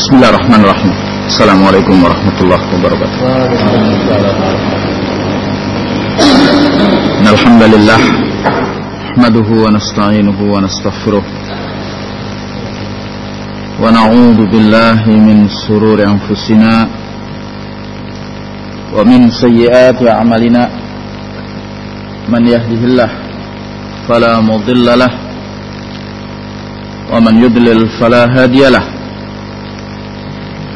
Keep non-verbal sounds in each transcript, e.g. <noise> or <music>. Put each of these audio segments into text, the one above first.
Bismillahirrahmanirrahim. Assalamualaikum warahmatullahi wabarakatuh. Alhamdulillah nahmaduhu wa nasta'inuhu wa nastaghfiruh. Wa na'udzu billahi min shururi anfusina wa min sayyiati a'malina. Man yahdihillah fala mudillalah wa man yudlil fala hadiya.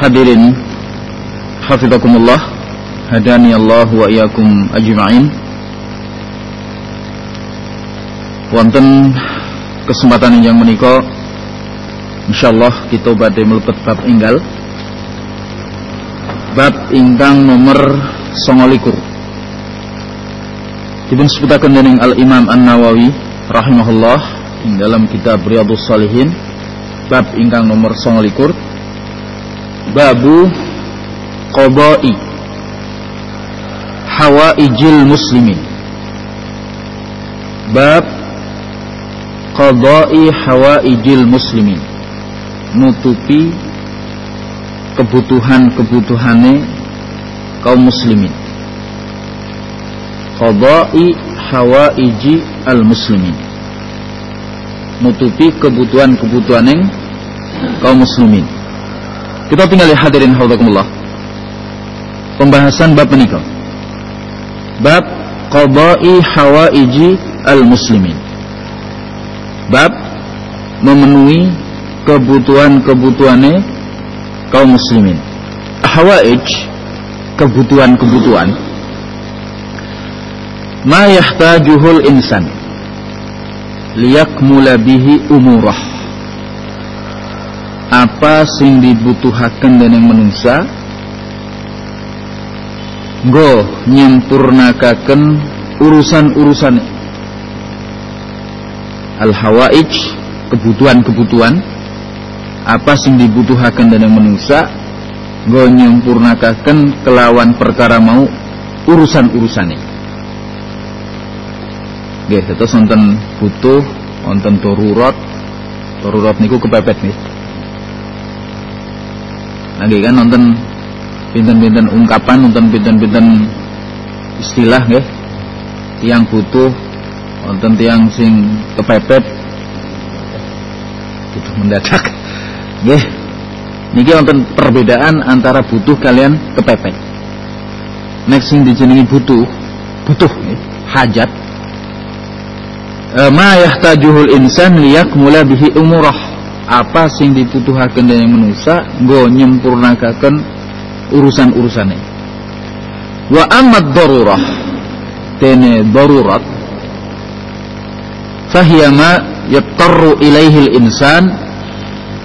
hadirin hafizakumullah hadani Allah wa iyyakum ajma'in. Wonten kesempatan yang menika insyaallah kita badhe mlebet bab enggal. Bab ingkang nomor 29 dipun sebutaken dening Al Imam An-Nawawi rahimahullah ing dalam kitab Riyadhus Shalihin bab ingkang nomor 29 babu qada'i hawaijil muslimin. Bab qada'i hawaijil muslimin. Nutupi kebutuhan-kebutuhane kaum muslimin. Qada'i hawaiji al muslimin nutupi kebutuhan-kebutuhan kaum muslimin kita tinggal hadirin haulakumullah. Pembahasan bab menikah. Bab qada'i hawaiji al-muslimin. Bab memenuhi kebutuhan-kebutuhannya kaum muslimin. Hawaij kebutuhan-kebutuhan ma yahtajuhul insan liyakmula bihi umurah apa sing dibutuhaken dening menungsa nggo nyempurnakaken urusan-urusan. Al hawaij kebutuhan-kebutuhan. Apa sing dibutuhaken dening menungsa nggo nyempurnakaken kelawan perkara mau urusan-urusane. Nggih terus wonten butuh wonten darurat. Darurat niku kepepet nih lagi kan nonton pinten-pinten ungkapan nonton pinten-pinten istilah ya yang butuh nonton tiang sing kepepet. Butuh mendadak <laughs> ya niki nonton perbedaan antara butuh kalian kepepet. Next sing dijenengi butuh butuh ya, hajat. E, ma yahtajuhul insan liyakmula bihi umurah apa sing dibutuhaken dening manusia nggo nyempurnakaken urusan-urusane. Wa amad darurah tene darurat fahiya ma yattaru ilaihi insan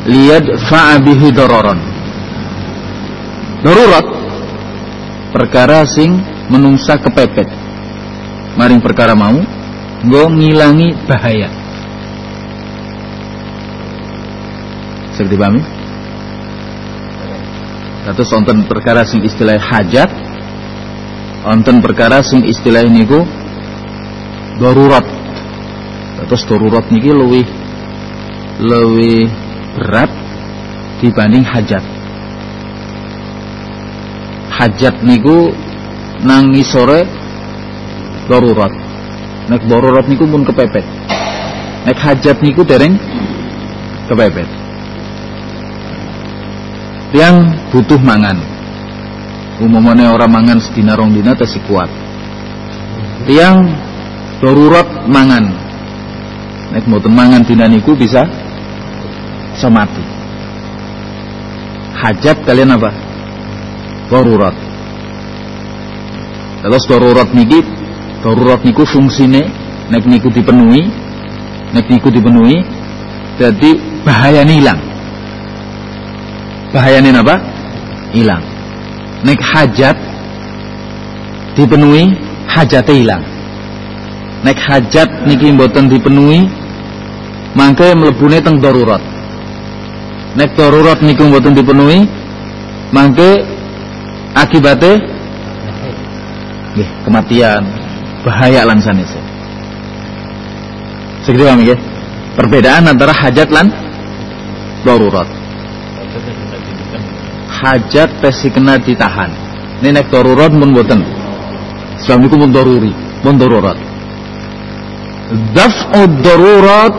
liyadfa'a bihi dararan. Darurat perkara sing menungsa kepepet. Maring perkara mau nggo ngilangi bahaya Bisa dipahami? Terus wonten perkara sing istilah hajat, wonten perkara sing istilah niku darurat. Terus darurat niki luwih luwih berat dibanding hajat. Hajat niku nang sore darurat. Nek darurat niku pun kepepet. Nek hajat niku dereng kepepet. Yang butuh mangan. Umumnya orang mangan sedina rong dina tesi kuat. Yang darurat mangan. Nek mboten mangan dina niku bisa semati. Hajat kalian apa? Darurat. Terus darurat niki darurat niku fungsine nek niku dipenuhi nek niku dipenuhi jadi bahaya hilang bahaya apa? Hilang. Nek hajat dipenuhi hajatnya hilang. Nek hajat niki mboten dipenuhi mangke mlebune teng darurat. Nek darurat niku mboten dipenuhi mangke akibatnya kematian. Bahaya lan sanese. Segitu ya perbedaan antara hajat lan darurat hajat pesi kena ditahan. Ini nek darurat pun boten. Sebab itu pun daruri pun darurat. Daf'u darurat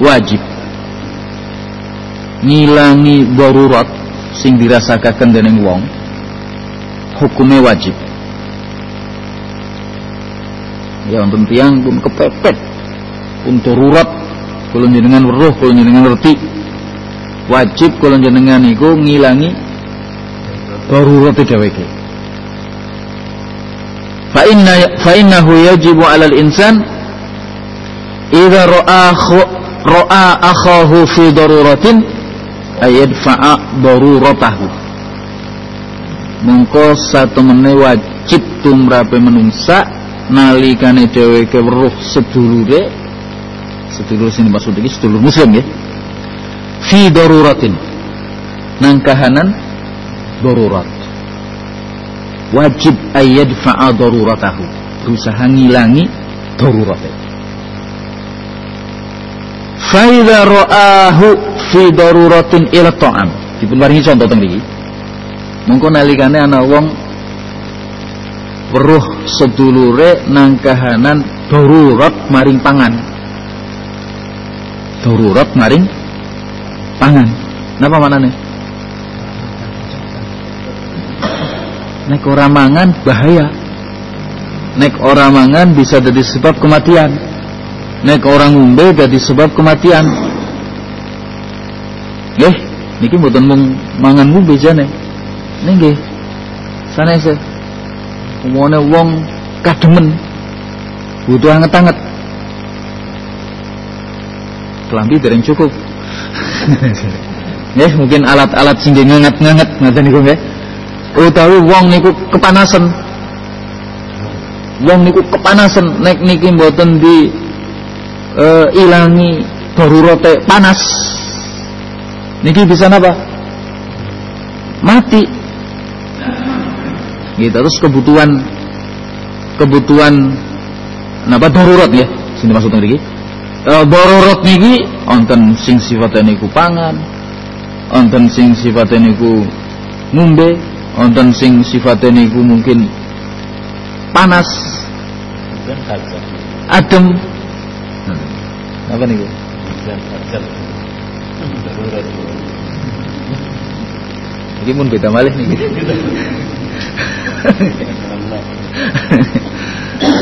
wajib. Ngilangi darurat sing dirasakaken dening wong hukumnya wajib. Ya wonten tiang pun kepepet. Pun darurat kula jenengan weruh kula jenengan ngerti wajib kula jenengan iku ngilangi darurat dheweke fa inna fa innahu yajibu 'alal insan idza ra'a ra'a akhahu fi daruratin ayadfa'a daruratahu. Mongko satemene wajib tumrape menungsa nalikane dheweke weruh sedulure sedulur sini maksud iki sedulur muslim ya fi daruratin. Nang kahanan darurat. Wajib ayyadfa'a daruratahu. Berusaha ngilangi daruratnya faida ra'ahu fi daruratin ila ta'am. Dipun paringi contoh teng mriki. Mongko nalikane ana wong weruh sedulure nang kahanan darurat maring pangan. Darurat maring pangan. Napa manane? Nek ora mangan bahaya. Nek ora mangan bisa jadi sebab kematian. Nek orang ngombe jadi sebab kematian. Nggih niki mboten mung mangan ngombe jane. Nggih. Sanese umone wong kademen. Butuh anget-anget. Kelambi dereng cukup ya mungkin alat-alat sing nganget-nganget ngaten niku nggih utawi wong niku kepanasan. Wong niku kepanasan nek niki mboten di uh, ilangi darurate panas. Niki bisa napa? Mati. Gitu terus kebutuhan kebutuhan napa darurat ya sini maksudnya niki e, darurat niki onten sing sifatnya niku pangan onten sing sifatnya niku ngombe onten sing sifatnya niku mungkin panas adem hmm. apa niku ini pun beda malih nih <laughs>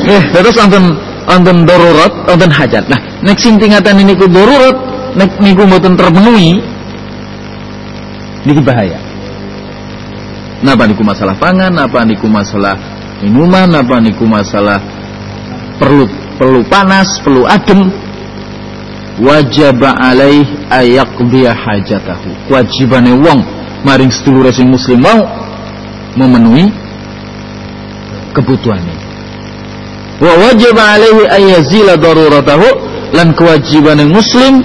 Eh, terus wonten wonten darurat, wonten hajat. Nah, nek sing tingkatan ini ku darurat, nek niku mboten terpenuhi, niki bahaya. Napa niku masalah pangan, napa niku masalah minuman, napa niku masalah perlu perlu panas, perlu adem. Wajib alaih dia hajatahu. Kewajibane wong maring sedulur sing muslim mau memenuhi kebutuhannya. Wa wajib alaihi ayyazila daruratahu lan kewajiban muslim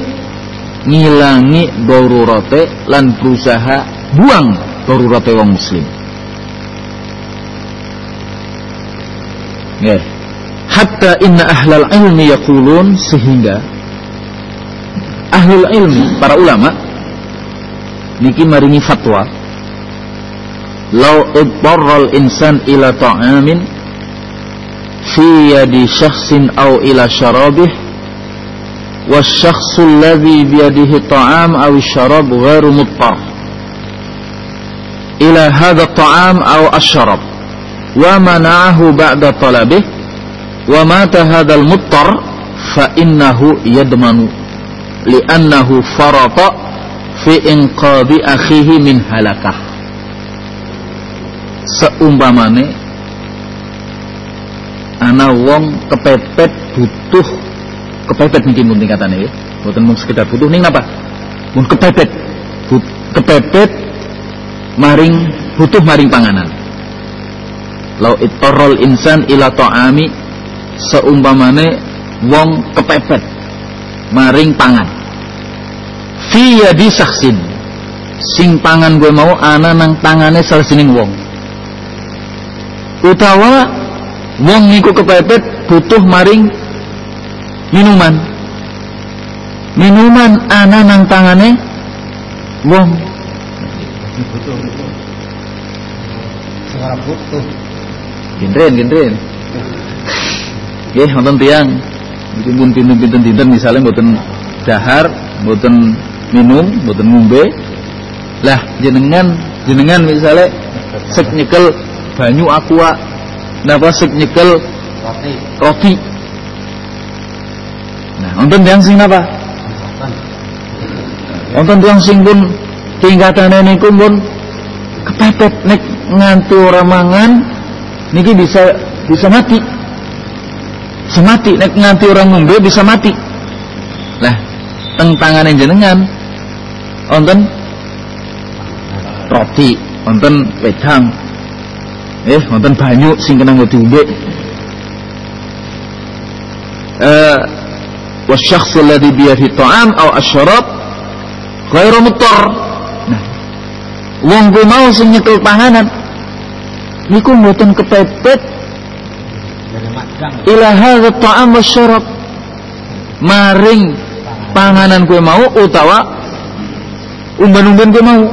ngilangi darurate lan berusaha buang darurate wong muslim. Nggih hatta inna ahlal ilmi yaqulun sehingga ahlul ilmi para ulama niki maringi fatwa law iddarral insan ila ta'amin fi yadi syakhsin aw ila syarabih والشخص الذي بيده الطعام أو الشراب غير مضطر إلى هذا الطعام أو الشراب ومنعه بعد طلبه ومات هذا المضطر فإنه يضمن لأنه فرط في إنقاذ أخيه من هلكة. Seumpamane ana wong kepepet butuh kepepet niki mun tingkatane ya. Mboten mung sekedar butuh. Ning napa? Mun kepepet. But, kepepet maring butuh maring panganan. Lau itorol insan ila ta'ami seumpamane wong kepepet maring pangan. Fi yadi saksin sing pangan gue mau ana nang tangane salah sining wong. Utawa wong niku kepepet butuh maring minuman. Minuman ana nang tangane? Wong. Suara butuh. Gendren gendren. Nggih wonten tiyang. Pun pinten-pinten dinten misalnya mboten dahar, mboten minum, mboten ngombe. Lah jenengan jenengan misalnya sek nyekel banyu aqua napa sek nyekel roti. roti. Nah, wonten tiyang sing napa? Wonten tiyang sing pun tingkatane niku pun kepepet nek nganti ora mangan niki bisa bisa mati. Bisa mati nek nganti orang ngombe bisa mati. Lah, teng tangane jenengan wonten roti, wonten wedang. Eh, wonten banyu sing kena nggo. Eh, wasyakhs alladhi biyadihi ta'am aw asyrab ghairu muttar. Nah, wong kuwi mau sing nyekel panganan niku mboten kepepet. Ila hadza ta'am wasyarab maring panganan kue mau utawa umban-umban kue mau.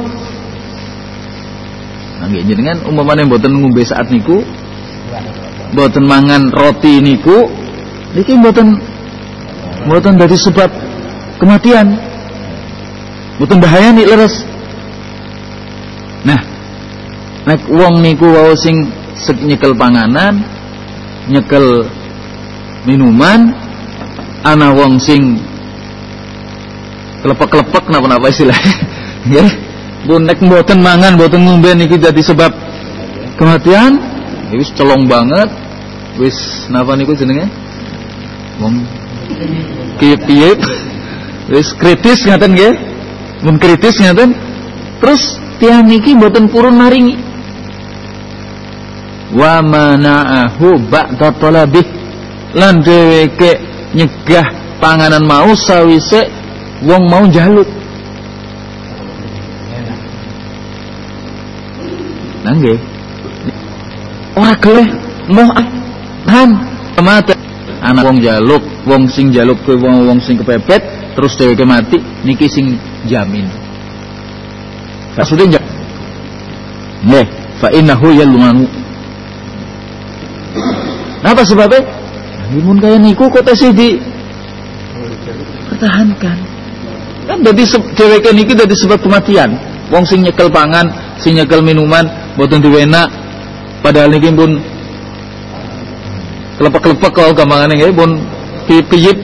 Nggih jenengan umpamane mboten ngombe saat niku mboten mangan roti niku niki mboten mboten dari sebab kematian. Mboten bahaya nih leres. Nah nek wong niku wau sing nyekel panganan nyekel minuman ana wong sing kelepek-kelepek napa-napa istilahnya <laughs> nggih pun nek mboten mangan mboten ngombe niki dadi sebab kematian ya wis celong banget wis napa niku jenenge? Wong kiyep-kiyep wis kritis ngaten nggih? Mun kritis ngaten? Terus tiang niki mboten purun maringi. Wa mana'ahu ba'da talabih. Lan dheweke nyegah panganan mau sawise wong mau jaluk nangge ora geleh moh han mate anak wong jaluk wong sing jaluk ke wong wong sing kepepet terus dheweke mati niki sing jamin maksudnya nggih fa innahu yalmanu Apa sebabnya? Limun kaya niku kok tesih di pertahankan. Kan dadi dheweke niki dadi sebab kematian. Wong sing nyekel pangan, sing nyekel minuman, boten diwenak padahal niki pun kelepek-kelepek kalau gampangane nggih pun piyip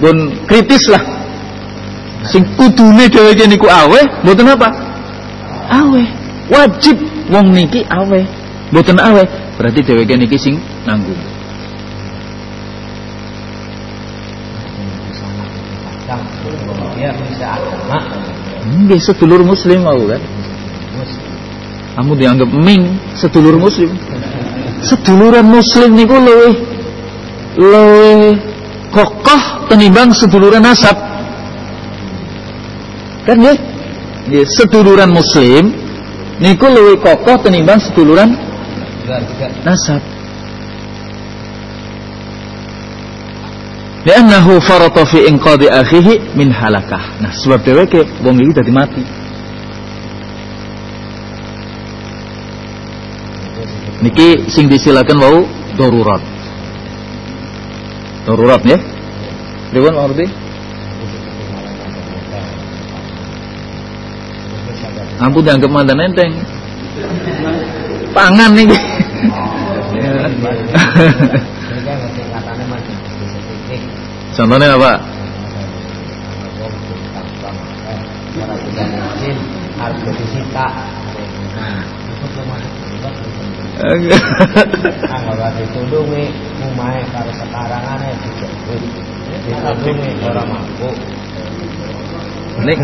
pun kritis lah. Sing kudune dheweke niku aweh, boten apa? Aweh. Wajib wong niki aweh. Boten aweh, berarti dheweke niki sing nanggung. ya bisa agama Nggih sedulur muslim mau kan. Kamu dianggap ming sedulur muslim. Seduluran muslim niku luwih luwih kokoh tenimbang seduluran nasab. Kan nggih? Nggih seduluran muslim niku luwih kokoh tenimbang seduluran nasab. Li'annahu farata fi inqadi akhihi min halakah. Nah, sebab dheweke wong iki dadi mati. Niki sing disilakan wau darurat. Darurat ya. Pripun Pak Rudi? Ampun dianggap mantan enteng. Pangan nih. Kan. Contohnya apa? Harus disita. Nah, itu belum masuk juga. Anggap ditulungi, umai kalau sekarang aneh dijemput. Ditulungi orang mampu. Ning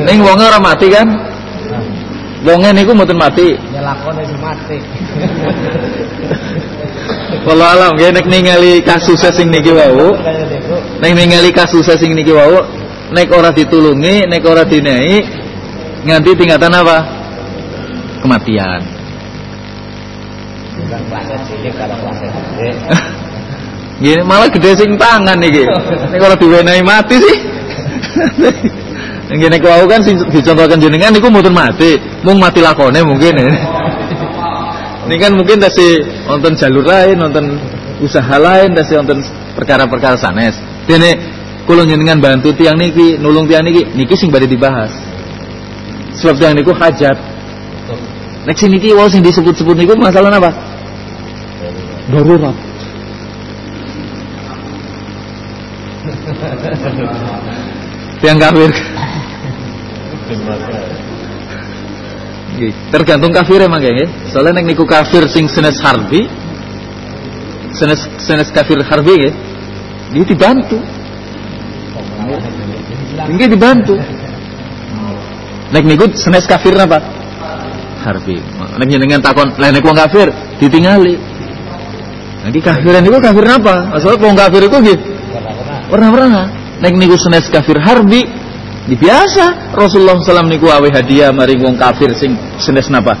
ning wonge ora mati kan? Wonge niku mboten mati. ya lakone sing mati. <laughs> Kalau alam ya nek ningali kasus sing niki wau, nek ningali kasus sing niki wau, nek ora ditulungi, nek ora dinai nganti tingkatan apa? Kematian. Bukan kelasnya cilik kalau kelasnya <laughs> gede. Gini malah gede sing tangan niki. Nek ora diwenehi mati sih. Gini nek wau kan sing dicontohkan jenengan niku mboten mati, mung mati lakone mungkin. Ini kan mungkin dasi nonton jalur lain, nonton usaha lain, dasi nonton perkara-perkara sanes. Dene kula jenengan bantu tiang niki, nulung tiang niki, niki sing badhe dibahas. Sebab tiang niku hajat. Nek sing niki wau sing disebut-sebut niku masalah apa? Darurat. Tiang kafir. Nggih, tergantung kafir emang ya. Soalnya nek niku kafir sing senes harbi, senes senes kafir harbi ya, dia dibantu. Ini dibantu. Nek niku senes kafir apa? Harbi. Nek jenengan takon, lah nek wong kafir ditingali. Nanti kafiran niku kafir apa? Asal wong kafir iku nggih pernah-pernah. Nek niku senes kafir harbi, di biasa Rasulullah SAW niku awe hadiah maring wong kafir sing senes napa?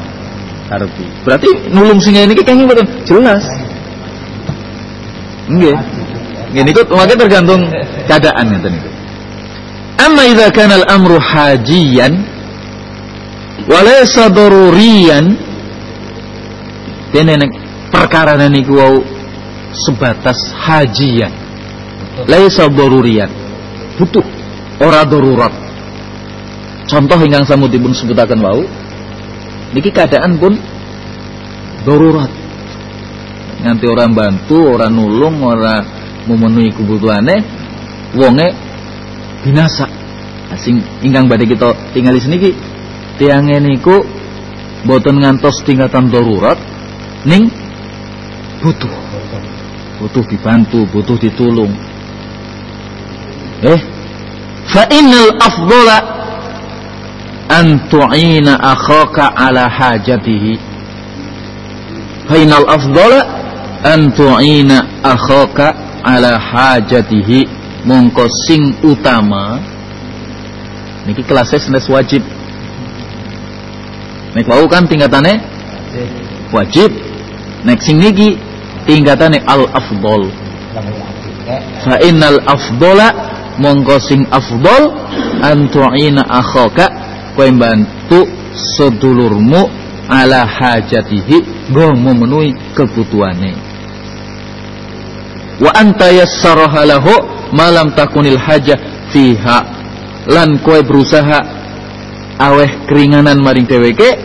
Harbi. Berarti nulung sing ini kayaknya mboten jelas. Nggih. Nggih niku makanya tergantung keadaan ngeten niku. Amma idza kana al-amru hajiyan wa laysa daruriyan perkara niku wau sebatas hajian. Laisa daruriyan butuh. Ora darurat. Contoh ingkang samudipun sebutaken wau niki keadaan pun darurat. Nganti orang bantu orang nulung ora memenuhi kebutuhane wonge binasa. Nah, sing ingkang badhe kita tinggali seniki tiange niku boten ngantos tingkatan darurat ning butuh. Butuh dibantu butuh ditulung. Eh? Fa innal afdala an tu'ina akhaka ala hajatihi. Fa innal afdala an tu'ina akhaka ala hajatihi. Mongko sing utama. Niki kelasnya senes wajib. Nek wau kan tingkatannya? Wajib. Nek sing niki tingkatannya al afdol fa innal afdola mongko sing afdol an tu'ina akhaka kowe bantu sedulurmu ala hajatihi go memenuhi kebutuhane. Wa anta yassaraha lahu malam takunil hajah fiha. Lan kowe berusaha aweh keringanan maring dheweke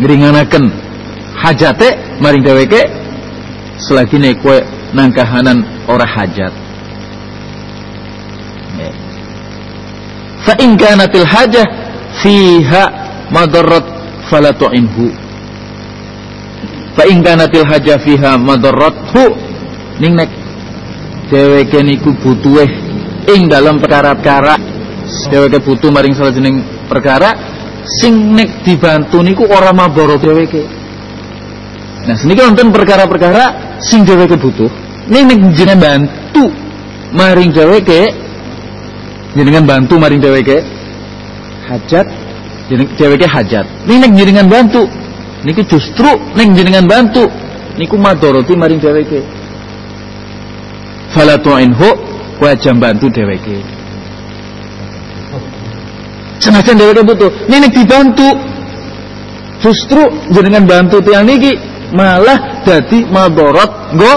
ngringanaken hajate maring dheweke selagi nek kowe nang kahanan ora hajat. Fa in kanatil hajah fiha madarat fala tu'inhu. Fa in kanatil hajah fiha madarathu ning nek dheweke niku butuhe ing dalam perkara-perkara dheweke butuh maring salah jeneng perkara sing nek dibantu niku ora maboro dheweke nah seniki wonten perkara-perkara sing dheweke butuh nek jenengan bantu maring dheweke jenengan bantu maring dheweke hajat dheweke hajat. Ning nek jenengan bantu, niki justru ning jenengan bantu niku madharati maring dheweke. Fala tu'inhu wajah bantu dheweke. Senajan dheweke butuh, ning nek dibantu justru jenengan bantu tiang niki malah dadi madharat nggo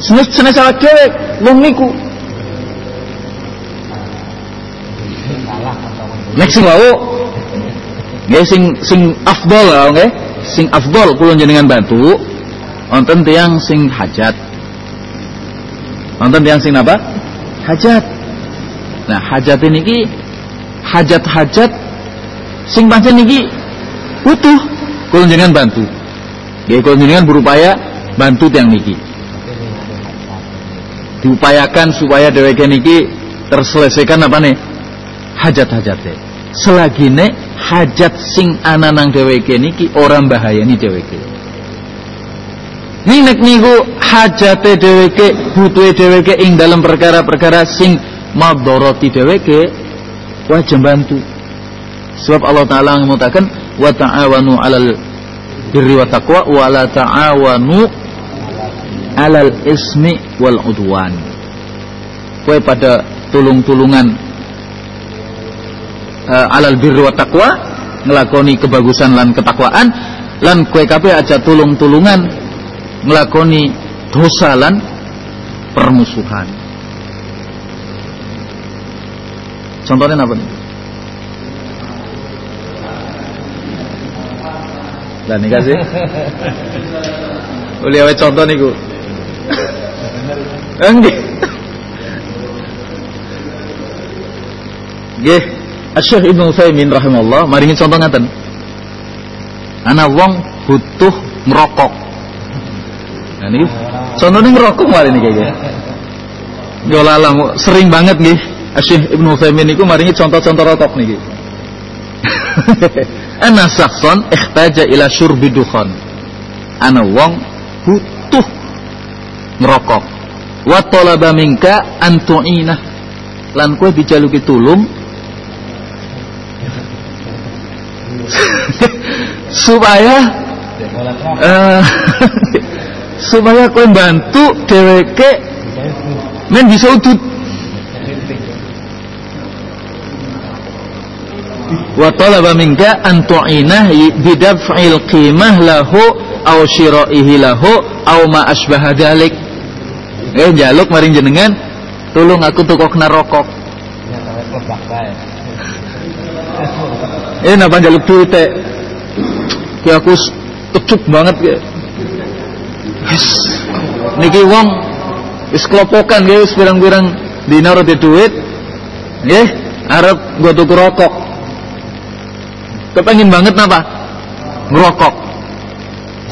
senes senes awak dhewe wong niku Nek sing wau nggih sing sing afdol nggih, sing afdol kula jenengan bantu wonten tiyang sing hajat. Wonten tiyang sing apa? Hajat. Nah, hajat ini ki hajat-hajat sing pancen niki butuh kula jenengan bantu. Kula jenengan berupaya bantu tiyang niki. Diupayakan supaya dheweke niki terselesaikan apa nih? hajat-hajate selagine hajat sing ana nang dheweke niki ora mbahayani dheweke nek niku hajate dheweke butuhe dheweke ing dalam perkara-perkara sing madharati dheweke wajib bantu sebab Allah taala mengatakan wa ta'awanu 'alal birri wa taqwa wa la ta'awanu 'alal ismi wal udwan. Kowe pada tulung-tulungan uh, alal birri wa taqwa ngelakoni kebagusan lan ketakwaan lan kue kabeh aja tulung-tulungan ngelakoni dosa lan permusuhan. Contohnya apa nih dan nih kasih boleh awet contoh nih ku enggak Gih, Syekh Ibnu Utsaimin rahimahullah maringi contoh ngaten. Ana wong butuh ngerokok. Nah niki contohnya ngerokok malah ini kayaknya. Yo sering banget nggih. Syekh Ibnu Utsaimin niku maringi contoh-contoh rokok niki. <laughs> Ana sakson ikhtaja ila syurbi dukhan. Ana wong butuh ngerokok. Wa talaba minka an tu'inah. Lan kowe dijaluki tulung <laughs> supaya uh, <laughs> supaya kowe bantu dheweke men bisa udut wa talaba minka an tu'inah bidaf'il qimah lahu aw syira'ihi lahu aw ma asbaha dzalik eh jaluk maring jenengan tolong aku tukokna rokok. Eh napa jaluk duit teh ya aku kecup banget ya wis niki wong wis kelopokan ya wis pirang-pirang dina di duit nggih arep gua tuku rokok kepengin banget napa? Ngerokok.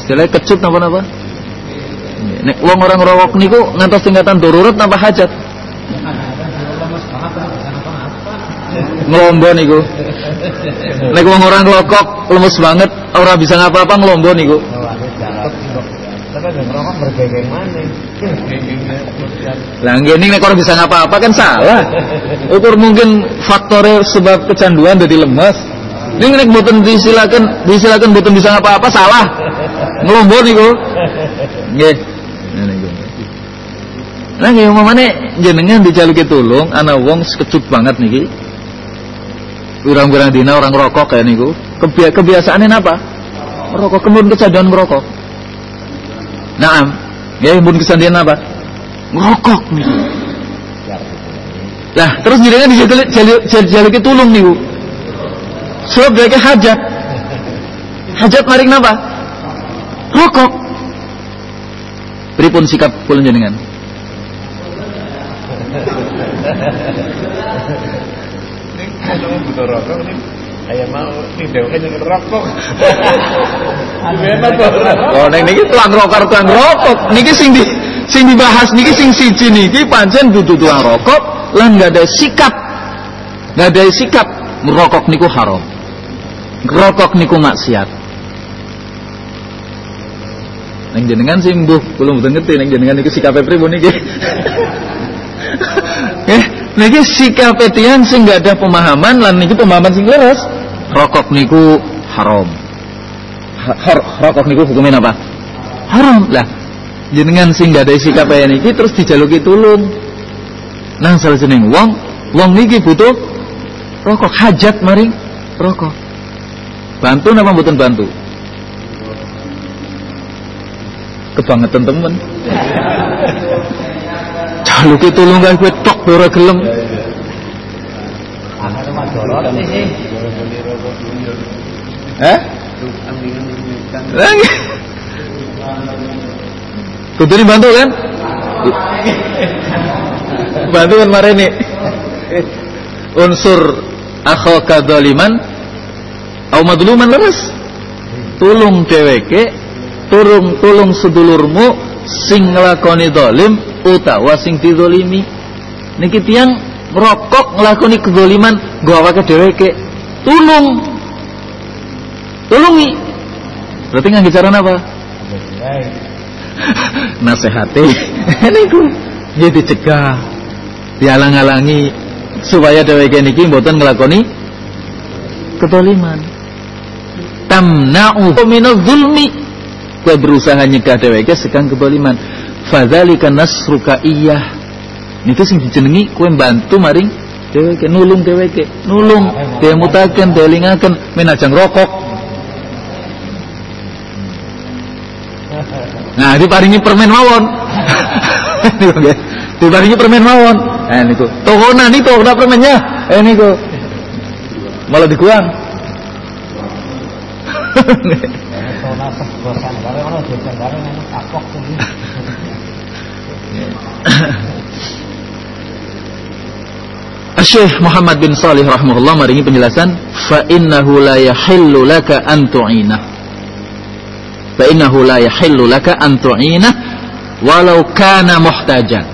Istilahnya kecut napa napa? Nek wong orang ngerokok niku ngantos tingkatan darurat napa hajat. Ngelombo niku. Nek wong orang ngelokok lemes banget ora bisa ngapa-apa ngelombo niku. Lah ngene nek ora bisa ngapa-apa kan salah. Ukur mungkin faktornya sebab kecanduan jadi lemes ini nek mboten disilakan disilakan mboten bisa ngapa-apa salah ngelombo niku nggih Nah, nggih umumane jenengan dijaluki tulung ana wong sekecut banget niki Wirang-wirang dina orang rokok kayak niku. Kebi kebiasaannya apa? Rokok kemudian kecanduan ngerokok. Naam. Ya kemudian kecanduan apa? Ngerokok niku. Lah, terus jenengan dijaluki tulung niku. Sebab dia hajat. Hajat maring napa? Rokok. Pripun sikap kula jenengan? Kalau butuh rokok nih Ayah mau nih dewe rokok. Oh, neng niki tuang rokok tuang rokok. Niki sing di sing dibahas niki sing siji niki pancen butuh tuang rokok lan nggak ada sikap. Nggak ada sikap merokok niku haram. Ngerokok niku maksiat. Neng jenengan sih belum betul ngerti neng jenengan niku sikap pripun niki. <laughs> Eh, niki sikap tiang sing nggak ada pemahaman lan niki pemahaman sing leres. rokok niku haram. Ha, rokok niku hukumnya apa? Haram lah. Jenengan sing gak ada sikap kaya niki terus dijaluki tulung. Nang salah jeneng wong, wong niki butuh rokok hajat maring rokok. Bantu napa mboten bantu? Kebangetan temen. Jaluki tulung kae kowe tok ora gelem. Eh? Kudu bantu kan? Bantu kan marene. Unsur akhaka dzaliman au madluman leres. Tulung dheweke, tulung tulung sedulurmu sing nglakoni zalim utawa sing dizalimi. Niki tiyang merokok nglakoni kezaliman nggo awake dheweke. Tulung. Tulungi. Berarti nganggo cara apa? <laughs> nasihati <laughs> niku nggih dicegah dialang-alangi supaya dheweke niki mboten nglakoni ketoliman tamna'u minadh zulmi kowe berusaha nyegah dheweke sekang ketoliman fadzalika nasruka iyah niku sing dijenengi kowe bantu maring dheweke nulung dheweke nulung demutaken delingaken menajang rokok Nah, diparingi permen mawon. <laughs> niku. Diparingi permen mawon. Eh niku. Tokonan itu ada permennya. Eh niku. Malah dikuang. <laughs> Syekh Muhammad bin Salih rahimahullah maringi penjelasan. Fa innahu la yahillu laka an tu'inah. Fa innahu la yahillu laka an tu'ina walau kana muhtajan.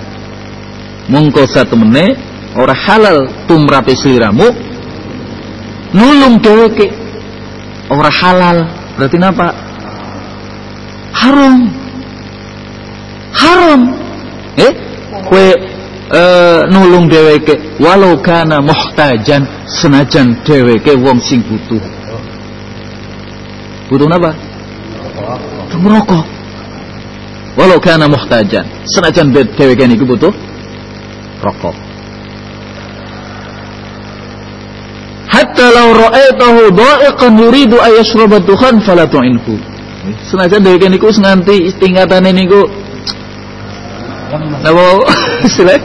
Mongko satu meneh ora halal tumrape sliramu nulung dheweke ora halal. Berarti napa haram. Haram. Eh? Kue e, nulung dheweke. Walau kana muhtajan senajan dheweke wong sing butuh. Butuh napa? Merokok walau kana muhtajan senajan dheweke niku butuh? Rokok hatta law ra'aitahu dha'iqan yuridu ay yashraba dukhan fala tu'inhu senajan dheweke niku wis nganti tingkatane niku. Napa <laughs> istilah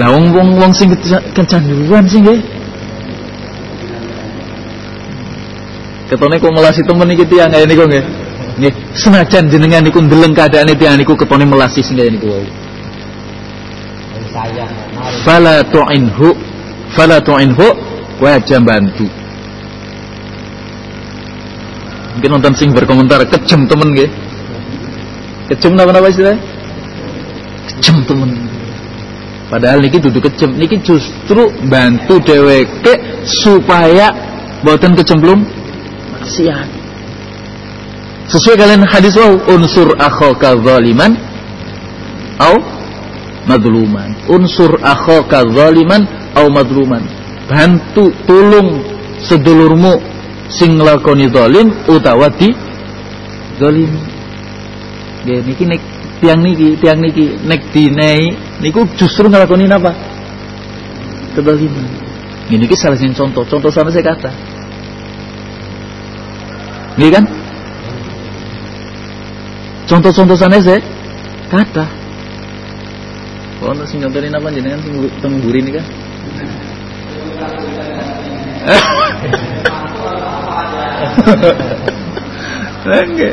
lah wong wong wong sing kecanduan sing nggih. Ketone kok ngelasi temen iki tiyang kaya niku nggih. Nggih, senajan jenengan niku ndeleng keadaane tiyang niku ketone melasi sing kaya niku. Wau. Fala tu'inhu. Fala tu'inhu wajib bantu. Mungkin nonton sing berkomentar kejem temen nggih. Kejem napa napa istilah? Kejem temen. Padahal niki duduk kejem, niki justru bantu dheweke supaya boten kecemplung maksiat. Sesuai kalian hadis wau unsur akhaka zaliman au madluman. Unsur akhaka zaliman au madluman. Bantu tolong sedulurmu sing nglakoni zalim utawa di zalim. Nggih niki nek tiang niki, tiang niki nek dinai niku justru nglakoni napa? Kezaliman. Ini salah satu contoh, contoh sama saya kata. Ini kan? Contoh-contoh sana saya kata. Kalau untuk sing nyontohin apa jenengan sing teng mburi ini kan? Nggih.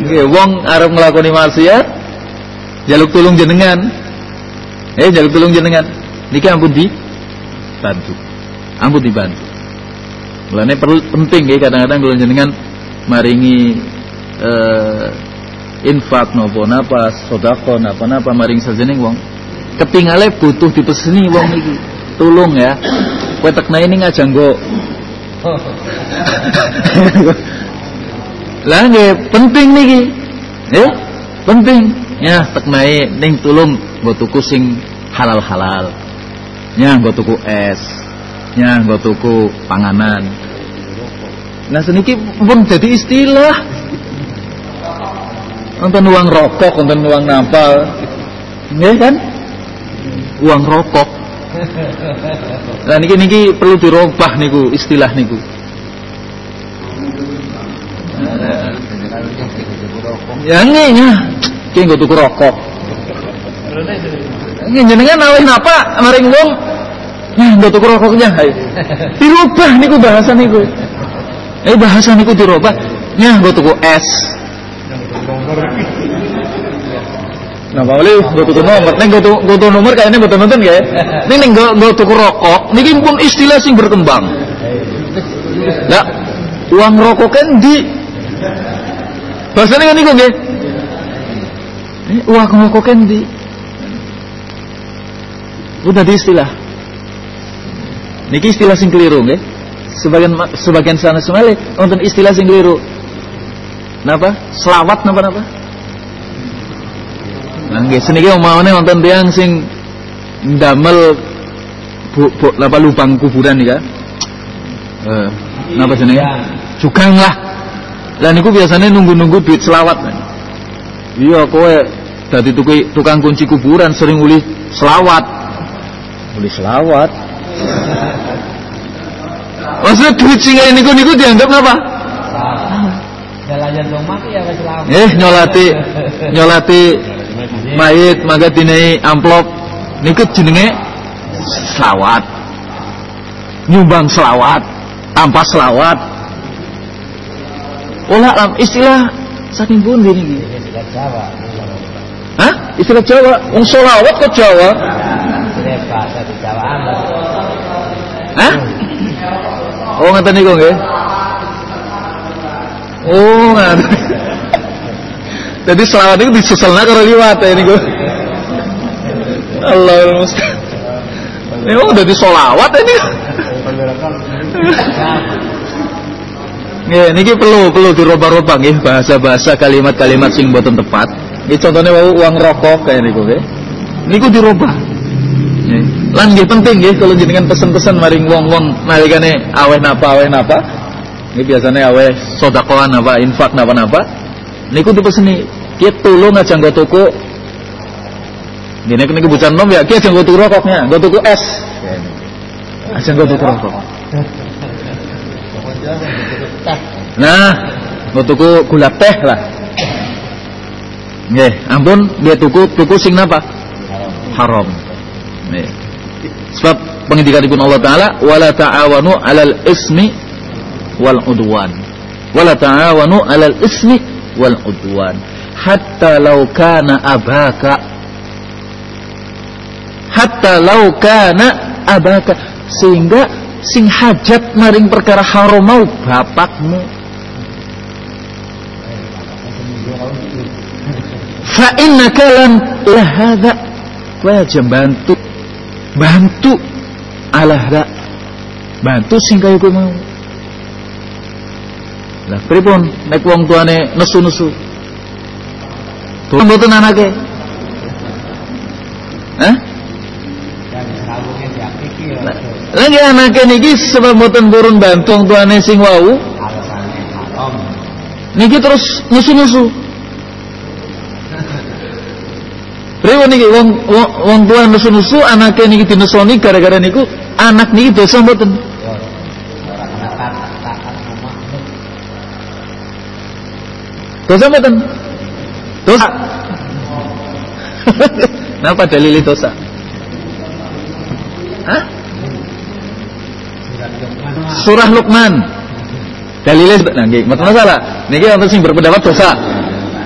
Nggih, wong arep nglakoni maksiat jaluk tulung jenengan. Eh, jaluk tulung jenengan. Niki ampun di bantu. Ampun dibantu. Mulane perlu penting ya kadang-kadang kalau jenengan maringi eh, infak nopo napa sodako napa napa maring sajening wong ketingale butuh dipeseni wong iki tulung ya kowe tekna ini ngajang go <laughs> lah nggih penting niki ya penting ya teknae ning tulung nggo tuku sing halal-halal ya nggo tuku es ya nggo tuku panganan Nah seniki pun jadi istilah. Nonton uang rokok, nonton uang napal. Nggih kan? Uang rokok. Nah niki niki perlu dirubah niku istilah niku. Ya nggih ya. Ki nggo tuku rokok. Nggih jenengan aweh napa maring wong Nah, nggo tuku rokoknya. Dirubah niku bahasa niku. Eh bahasa niku dirubah. Nyah nggo tuku es. Nah, boleh nggo tuku nomor. Ning nggo tuku tuku nomor kayaknya mboten nonton ya. Ning ning nggo nggo tuku rokok niki pun istilah sing berkembang. Lah, uang rokok kan di Bahasanya kan niku nggih. Eh, uang rokok kan di Udah di istilah. Niki istilah sing keliru nggih. Sebagian sebagian sana semale wonten istilah sing keliru. Napa? Selawat napa napa? Nah, nggih seniki omaone wonten tiyang sing ndamel bu, bu napa lubang kuburan nika. Eh, napa jenenge? Jugang lah. Lah niku biasanya nunggu-nunggu duit selawat. Iya kowe dadi tukang kunci kuburan sering uli selawat. Uli selawat. <laughs> Maksudnya duit singa niku niku dianggap apa? Jalan rumah ya wis. Eh nyolati nyolati mayit maka dinai amplop niku jenenge selawat. Nyumbang selawat tanpa selawat. Olah alam istilah saking pundi niki? Istilah Jawa. Hah? Istilah Jawa. Wong selawat kok Jawa? Bahasa di Jawa Hah? Oh ngeten niku nggih. Oh ngoten. Jadi selawat itu disusulna karo liwat ya niku. Allahul musta'an. Ini oh udah disolawat ini. Nggih, niki perlu perlu dirubah-rubah nggih bahasa-bahasa kalimat-kalimat sing boten tepat. Ini contohnya uang rokok kayak niku nggih. Niku dirubah. Nggih. Lan penting nggih kalau jenengan pesen-pesen maring wong-wong nalikane aweh napa aweh napa. Ini biasanya aweh sedekah napa infak napa napa. Niku dipeseni, "Ki tulung aja nggo tuku Dene kene kebucan nom ya, ki aja nggo tuku rokoknya, nggo tuku es. Aja nggo tuku rokok. Nah, nggo tuku gula teh lah. Nggih, ampun dia tuku tuku sing napa? Haram. Nih. Sebab pengendikanipun Allah taala wala ta'awanu 'alal ismi wal udwan. Wala ta'awanu 'alal ismi wal udwan. Hatta law kana abaka. Hatta law kana abaka. Sehingga sing hajat maring perkara haram mau bapakmu. Fa innaka lan lahadha wajib bantu bantu alahra bantu sing kaya mau lah pripun? Nek wong tuane nesu-nesu. Tuh mboten anake? Hah? Lagi anake niki sebab mboten burun bantu wong tuane sing wau. Niki terus nesu-nesu. Rewa niki? Wong wong, wong tua nesu-nesu anake niki dinesoni gara-gara niku anak niki dosa mboten. Yo. Orang takat takat rumah. Dosa mboten? Dosa. <laughs> Napa dalil dosa? Hah? Surah Luqman. Dalilnya nah nggih, mboten masalah. Niki wonten sing berpendapat dosa.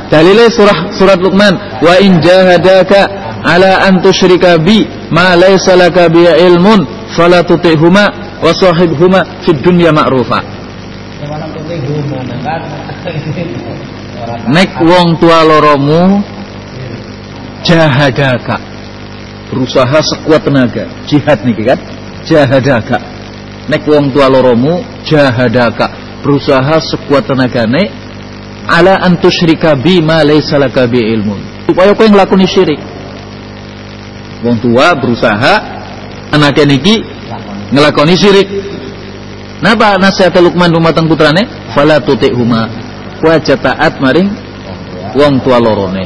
Dalilnya surah surat Luqman, wa in jahadaka ala an tusyrika bi ma laysa laka bi ilmun fala tuti'huma wa sahibhuma fid dunya ma'rufa. <laughs> Nek wong tua loromu jahadaka. Berusaha sekuat tenaga. Jihad niki kan? Jahadaka. Nek wong tua loromu jahadaka. Berusaha sekuat tenagane. Ala an tusyrika bi ma laysa laka bi ilmun supaya kowe nglakoni syirik. Wong tua berusaha anake niki lakon. ngelakoni syirik. Napa nasihat Luqman dumateng putrane? Fala tuti'huma. Wa taat maring wong tua lorone.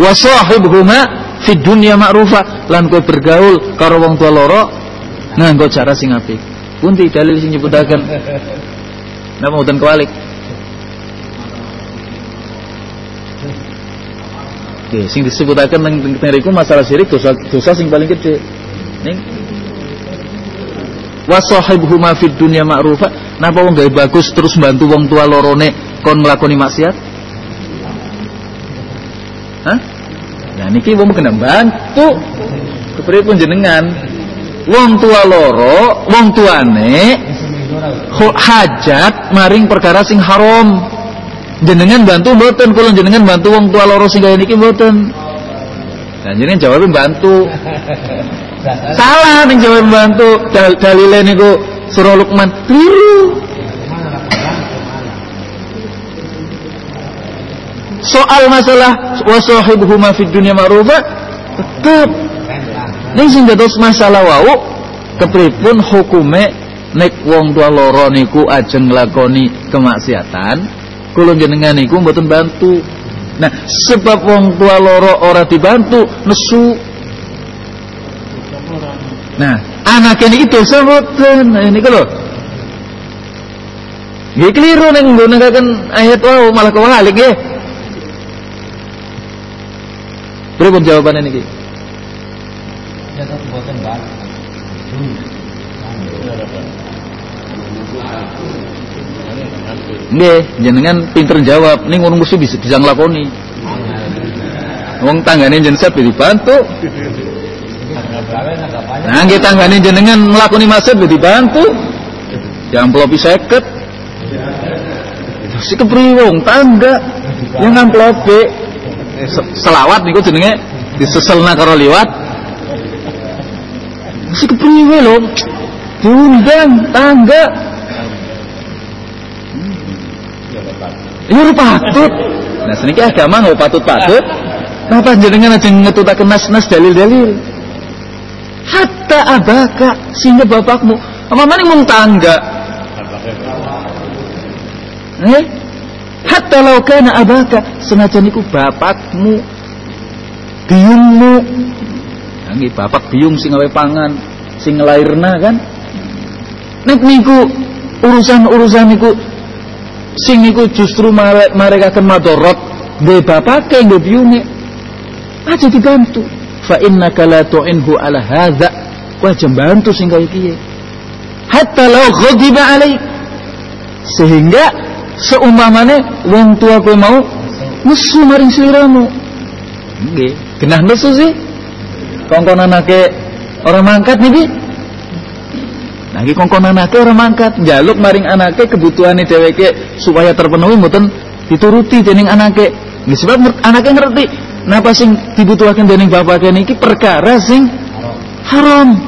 Wa sahibhuma fid dunya ma'rufa lan kowe bergaul karo wong tua loro nganggo cara sing apik. Pundi dalil sing nyebutaken? Napa mboten kewalik? Oke, sing disebutaken teng teng masalah syirik dosa dosa sing paling gede. Ning wa sahibuhuma fid dunya ma'rufa napa wong gawe bagus terus bantu wong tua lorone kon nglakoni maksiat? Hah? Nah niki wong kena bantu. Kepripun jenengan. Wong tua loro wong tuane hajat maring perkara sing haram. Jenengan bantu mboten kula jenengan bantu wong tua loro sing kaya niki mboten. Nah jenengan jawabin bantu. Salah ning jawab membantu Dal dalile niku surah Luqman keliru. Soal masalah wasahibuhuma fid dunya ma'rufa tetep. Ning sing dados masalah wau kepripun hukume nek wong tua loro niku ajeng nglakoni kemaksiatan kula jenengan niku mboten bantu. Nah sebab wong tua loro ora dibantu nesu. Nah, anak ini itu sebutan nah, ini kalau Nggih keliru nek nggunakaken ayat wow malah kewalik nggih. Berapa jawabannya niki? Ya. Nggih, jenengan pinter jawab. Ning ngono mesti bisa bisa nglakoni. Wong tanggane jenengan dibantu. Nah, kita tanggane jenengan melakukan maksud dibantu. Pelopi seket. Si kepriwong tangga yang ngamplopi selawat niku jenenge diseselna karo liwat. Si kepriwe lho. Diundang tangga. Ini patut. Nah, seniki agama nggak patut-patut. Napa jenengan aja ngetutaken nas-nas dalil-dalil hatta abaka sehingga bapakmu apa mana mau tangga eh hatta lau kana abaka senajan iku bapakmu biungmu. Nggih bapak biung sing gawe pangan sing lairna kan? Nek niku urusan-urusan niku sing niku justru mereka akan madorot de bapake nggih biunge. Aja dibantu. Fa innaka la tu'inhu ala hadza wa jembantu sing kaya hatta law ghadiba alaik sehingga seumpamane wong tua kowe mau nesu maring sliramu nggih. Genah nesu sih. Kongkon anake orang mangkat niki. Nah, kongkon anake orang mangkat, jaluk maring anake kebutuhane dheweke supaya terpenuhi mboten dituruti dening anake. Nggih sebab anake ngerti Napa sing dibutuhkan dening bapak kene iki perkara sing haram.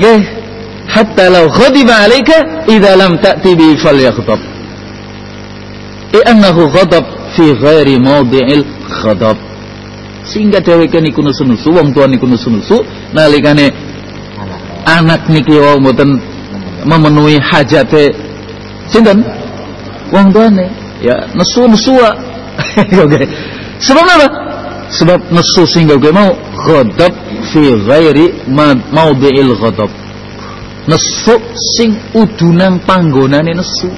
Nggih, hatta law ghadiba 'alaika idza lam ta'ti bi falyaghtab. I'annahu ghadab fi ghairi mawdi'il ghadab. Sehingga dheweke niku nusu-nusu, wong tuwa niku nusu-nusu nalikane anak niki wau mboten memenuhi hajate. Sinten? Wong tuane? Ya nesu nesua <laughs> oke. Sebab apa sebab nesu sehingga gue mau ghadab fi ghairi maudhi'il ghadab. Nesu sing udunan panggonane nesu.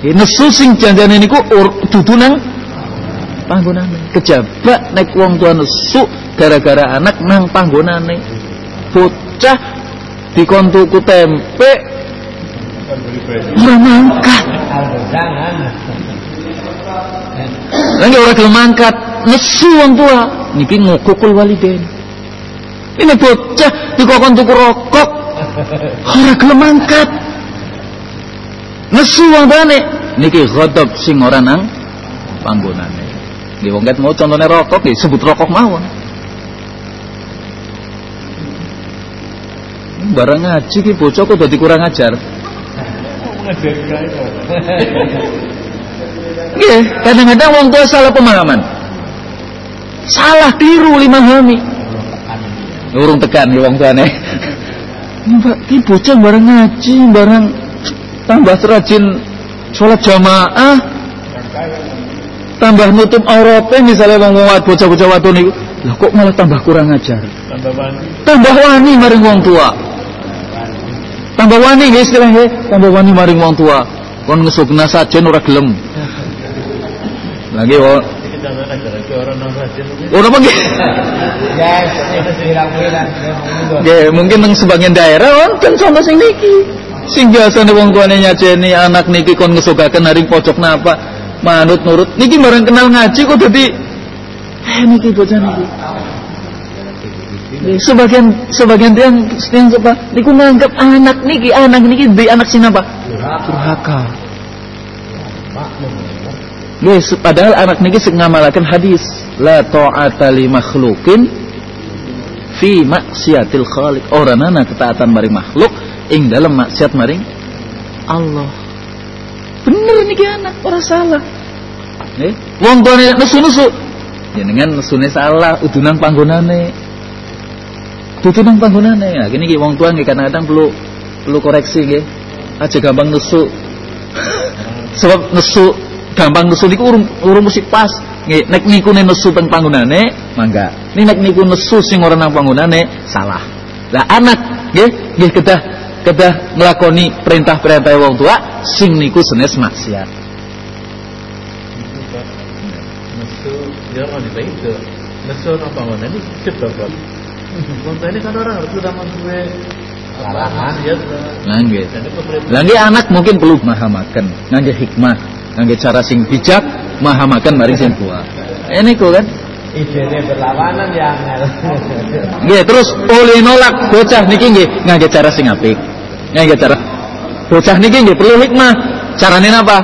Ya, nesu sing janjane niku dudu panggonane. Kejabak nek wong tua nesu gara-gara anak nang panggonane. Bocah dikon tuku tempe ora mangkat Lagi orang gelem mangkat, nesu wong tua. Niki ngukukul waliden. Ini bocah dikokon tuku rokok. Ora gelem mangkat. Nesu wong tuane. Niki ghadab sing ora nang panggonane. Wong mau contohnya rokok disebut rokok mawon. barang ngaji ki bocah kok dadi kurang ajar. <laughs> Iya, kadang-kadang wong tua salah pemahaman. salah keliru lima hami. Urung tekan wong tuane. Mbak, ki bocah bareng ngaji, bareng tambah rajin sholat jamaah, tambah nutup auratnya misalnya wong wong bocah-bocah watu niku. Lah kok malah tambah kurang ajar. Tambah wani. Tambah wani maring wong tua. Tambah wani nggih istilahnya, tambah wani maring wong tua. Kon ngesukna sajen ora gelem. Lagi wong Iki tambah ajar ke orang nang rajin mungkin. ora apa nggih? Yes, itu bilang-bilang. Nggih, mungkin nang sebagian daerah wonten contoh sing niki. Sing biasane wong tuane nyajeni anak niki kon ngesukaken haring pojok napa manut nurut. Niki bareng kenal ngaji kok dadi eh niki bocah niki. Sebagian sebagian tiang tiang apa? Niku nganggap anak niki anak niki di anak sing apa? Durhaka. Se- padahal anak niki sing ngamalaken hadis la ta'ata li makhluqin fi maksiatil khaliq. Ora nana ketaatan maring makhluk ing dalam maksiat maring Allah. Bener niki anak, ora salah. Nggih, wong tuane nesu-nesu. Jenengan nesune salah, udunan panggonane. Dudu nang panggonane. Ya, gini ki wong tua nggih kadang-kadang perlu perlu koreksi nggih. Aja gampang nesu. <laughs> Sebab nesu gampang nesu niku urung urung mesti pas. Nggih, nek niku nesu teng panggonane, mangga. Nih nek niku nesu sing ora nang panggonane, salah. Lah anak nggih nggih kedah kedah nglakoni perintah-perintah wong tua sing niku senes maksiat. Nesu, ya di itu. Nesu nang ini sebab ini kan orang harus sudah mensuwe Larangan. Lah nggih anak mungkin perlu mahamaken, ngangge hikmah, ngangge cara sing bijak, mahamaken maring sing tua. Eh niku kan. Idenya berlawanan ya angel. <laughs> Nggih, terus oleh nolak bocah niki nggih ngangge cara sing apik. Ngangge cara bocah niki nggih perlu hikmah. Carane napa?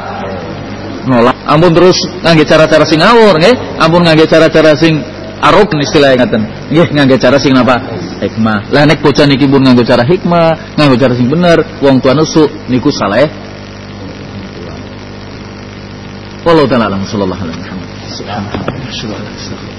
Nolak. Ampun terus ngangge cara-cara sing ngawur nggih. Ampun ngangge cara-cara sing arok istilahnya ngaten. Nggih ngangge cara sing napa? Hikmah. Lah nek bocah niki pun nganggo cara hikmah, nganggo cara sing bener, wong tua nesu niku salah. Wallahu taala alam sallallahu alaihi wasallam. Subhanallah.